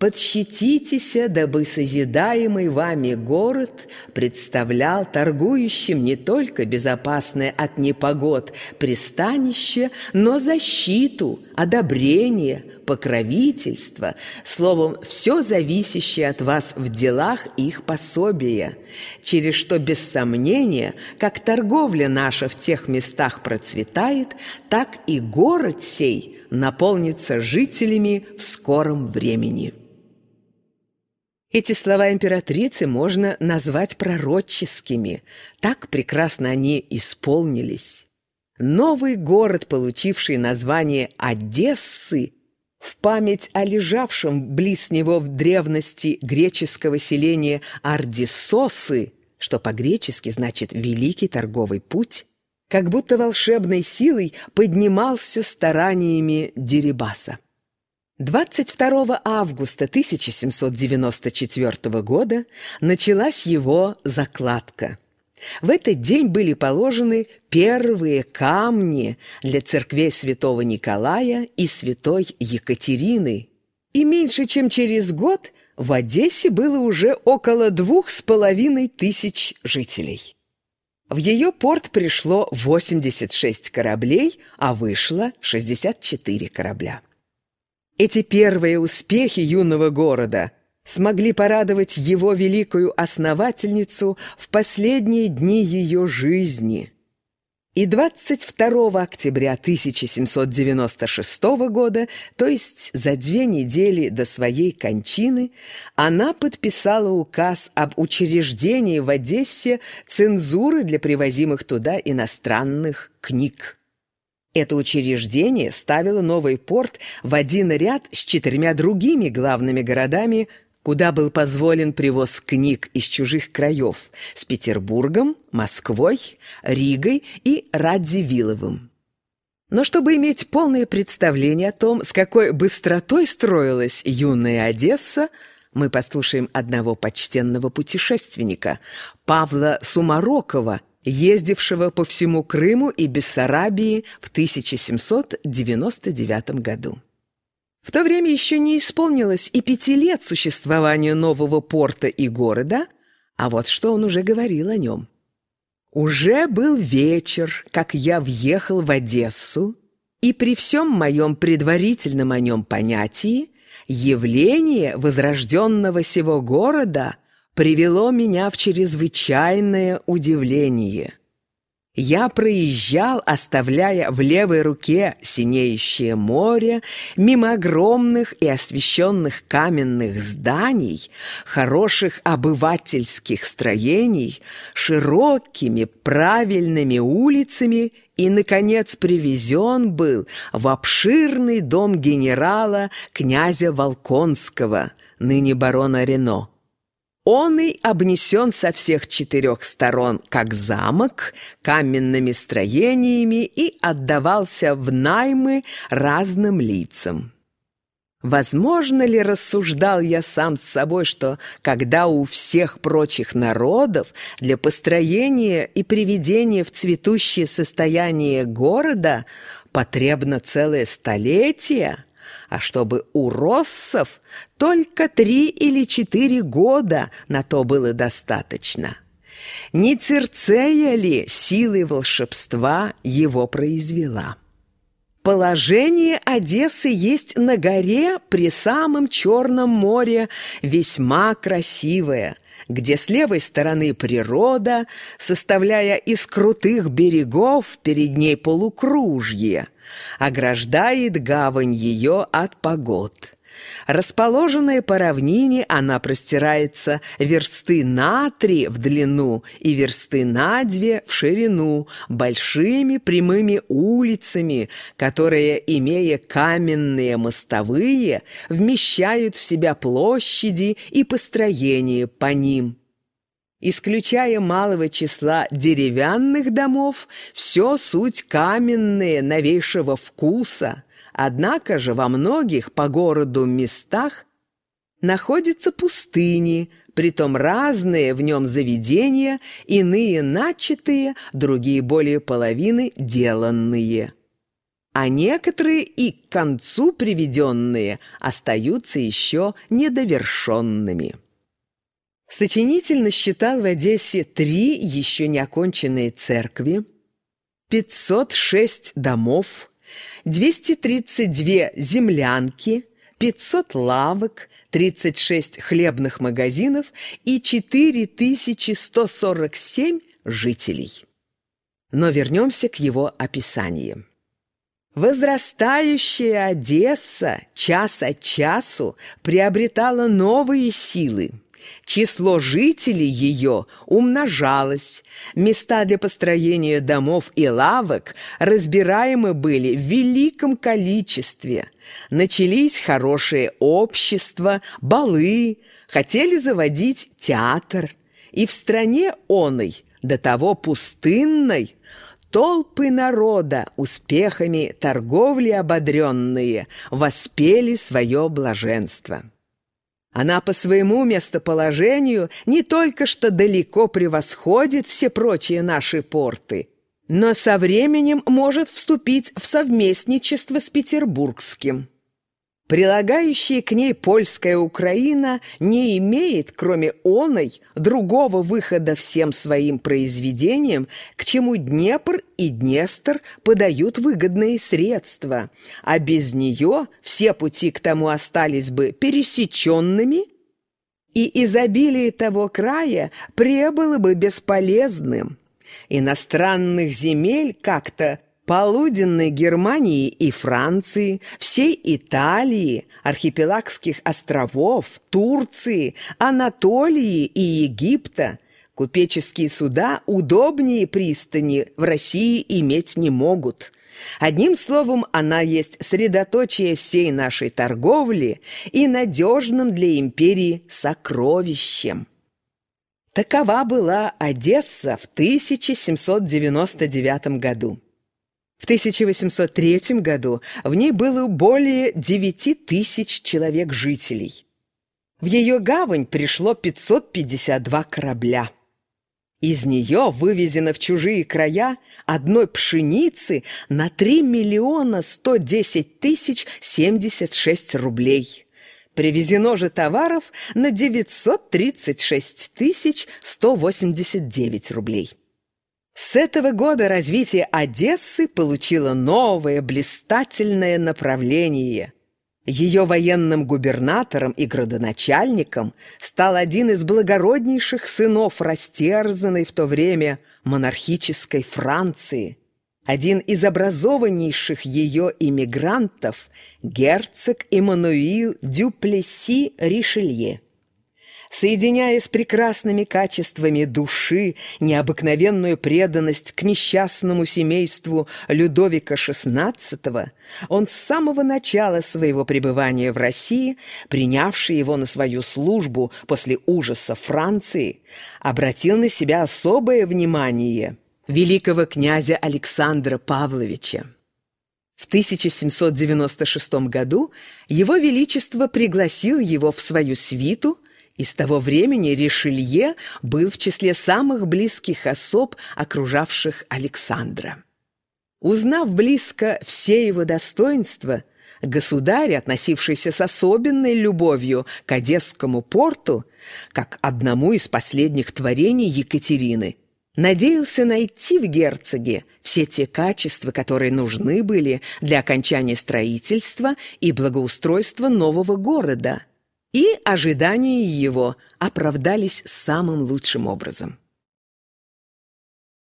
Подщититеся, дабы созидаемый вами город представлял торгующим не только безопасное от непогод пристанище, но защиту, одобрение, покровительство, словом, все зависящее от вас в делах их пособия, через что, без сомнения, как торговля наша в тех местах процветает, так и город сей наполнится жителями в скором времени». Эти слова императрицы можно назвать пророческими. Так прекрасно они исполнились. Новый город, получивший название Одессы, в память о лежавшем близ него в древности греческого селения Ардисосы, что по-гречески значит «великий торговый путь», как будто волшебной силой поднимался стараниями Дерибаса. 22 августа 1794 года началась его закладка. В этот день были положены первые камни для церквей святого Николая и святой Екатерины. И меньше чем через год в Одессе было уже около двух с половиной тысяч жителей. В ее порт пришло 86 кораблей, а вышло 64 корабля. Эти первые успехи юного города смогли порадовать его великую основательницу в последние дни ее жизни. И 22 октября 1796 года, то есть за две недели до своей кончины, она подписала указ об учреждении в Одессе цензуры для привозимых туда иностранных книг. Это учреждение ставило новый порт в один ряд с четырьмя другими главными городами, куда был позволен привоз книг из чужих краев с Петербургом, Москвой, Ригой и Радзивилловым. Но чтобы иметь полное представление о том, с какой быстротой строилась юная Одесса, мы послушаем одного почтенного путешественника, Павла Сумарокова, ездившего по всему Крыму и Бессарабии в 1799 году. В то время еще не исполнилось и пяти лет существования нового порта и города, а вот что он уже говорил о нем. «Уже был вечер, как я въехал в Одессу, и при всем моем предварительном о нем понятии явление возрожденного сего города – привело меня в чрезвычайное удивление. Я проезжал, оставляя в левой руке синеющее море, мимо огромных и освещенных каменных зданий, хороших обывательских строений, широкими правильными улицами и, наконец, привезен был в обширный дом генерала князя Волконского, ныне барона Рено. Он и обнесен со всех четырех сторон, как замок, каменными строениями и отдавался в наймы разным лицам. Возможно ли, рассуждал я сам с собой, что когда у всех прочих народов для построения и приведения в цветущее состояние города потребно целое столетие – а чтобы у россов только три или четыре года на то было достаточно. Не Цирцея ли силой волшебства его произвела? Положение Одессы есть на горе при самом Черном море весьма красивое, где с левой стороны природа, составляя из крутых берегов перед ней полукружье – ограждает гавань ее от погод. Расположенная по равнине, она простирается версты на три в длину и версты на две в ширину, большими прямыми улицами, которые, имея каменные мостовые, вмещают в себя площади и построения по ним. Исключая малого числа деревянных домов, все суть каменные новейшего вкуса. Однако же во многих по городу местах находятся пустыни, притом разные в нем заведения, иные начатые, другие более половины деланные. а некоторые и к концу приведенные остаются еще недовершенными. Сочинитель насчитал в Одессе три еще не оконченные церкви, 506 домов, 232 землянки, 500 лавок, 36 хлебных магазинов и 4147 жителей. Но вернемся к его описаниям. Возрастающая Одесса час от часу приобретала новые силы. Число жителей ее умножалось, места для построения домов и лавок разбираемы были в великом количестве. Начались хорошие общества, балы, хотели заводить театр. И в стране оной, до того пустынной, толпы народа, успехами торговли ободренные, воспели свое блаженство. Она по своему местоположению не только что далеко превосходит все прочие наши порты, но со временем может вступить в совместничество с петербургским. Прилагающая к ней польская Украина не имеет, кроме оной, другого выхода всем своим произведениям, к чему Днепр и Днестр подают выгодные средства, а без нее все пути к тому остались бы пересеченными, и изобилие того края пребыло бы бесполезным. Иностранных земель как-то полуденной Германии и Франции, всей Италии, архипелагских островов, Турции, Анатолии и Египта купеческие суда удобнее пристани в России иметь не могут. Одним словом, она есть средоточие всей нашей торговли и надежным для империи сокровищем. Такова была Одесса в 1799 году. В 1803 году в ней было более 9 тысяч человек-жителей. В ее гавань пришло 552 корабля. Из нее вывезено в чужие края одной пшеницы на 3 миллиона 110 тысяч 76 рублей. Привезено же товаров на 936 тысяч 189 рублей. С этого года развитие Одессы получило новое блистательное направление. Ее военным губернатором и градоначальником стал один из благороднейших сынов растерзанной в то время монархической Франции, один из образованнейших ее иммигрантов, герцог Эммануил Дюплеси Ришелье соединяя с прекрасными качествами души необыкновенную преданность к несчастному семейству Людовика XVI, он с самого начала своего пребывания в России, принявший его на свою службу после ужаса Франции, обратил на себя особое внимание великого князя Александра Павловича. В 1796 году Его Величество пригласил его в свою свиту – и с того времени Ришелье был в числе самых близких особ, окружавших Александра. Узнав близко все его достоинства, государь, относившийся с особенной любовью к Одесскому порту, как одному из последних творений Екатерины, надеялся найти в герцоге все те качества, которые нужны были для окончания строительства и благоустройства нового города – и ожидания его оправдались самым лучшим образом.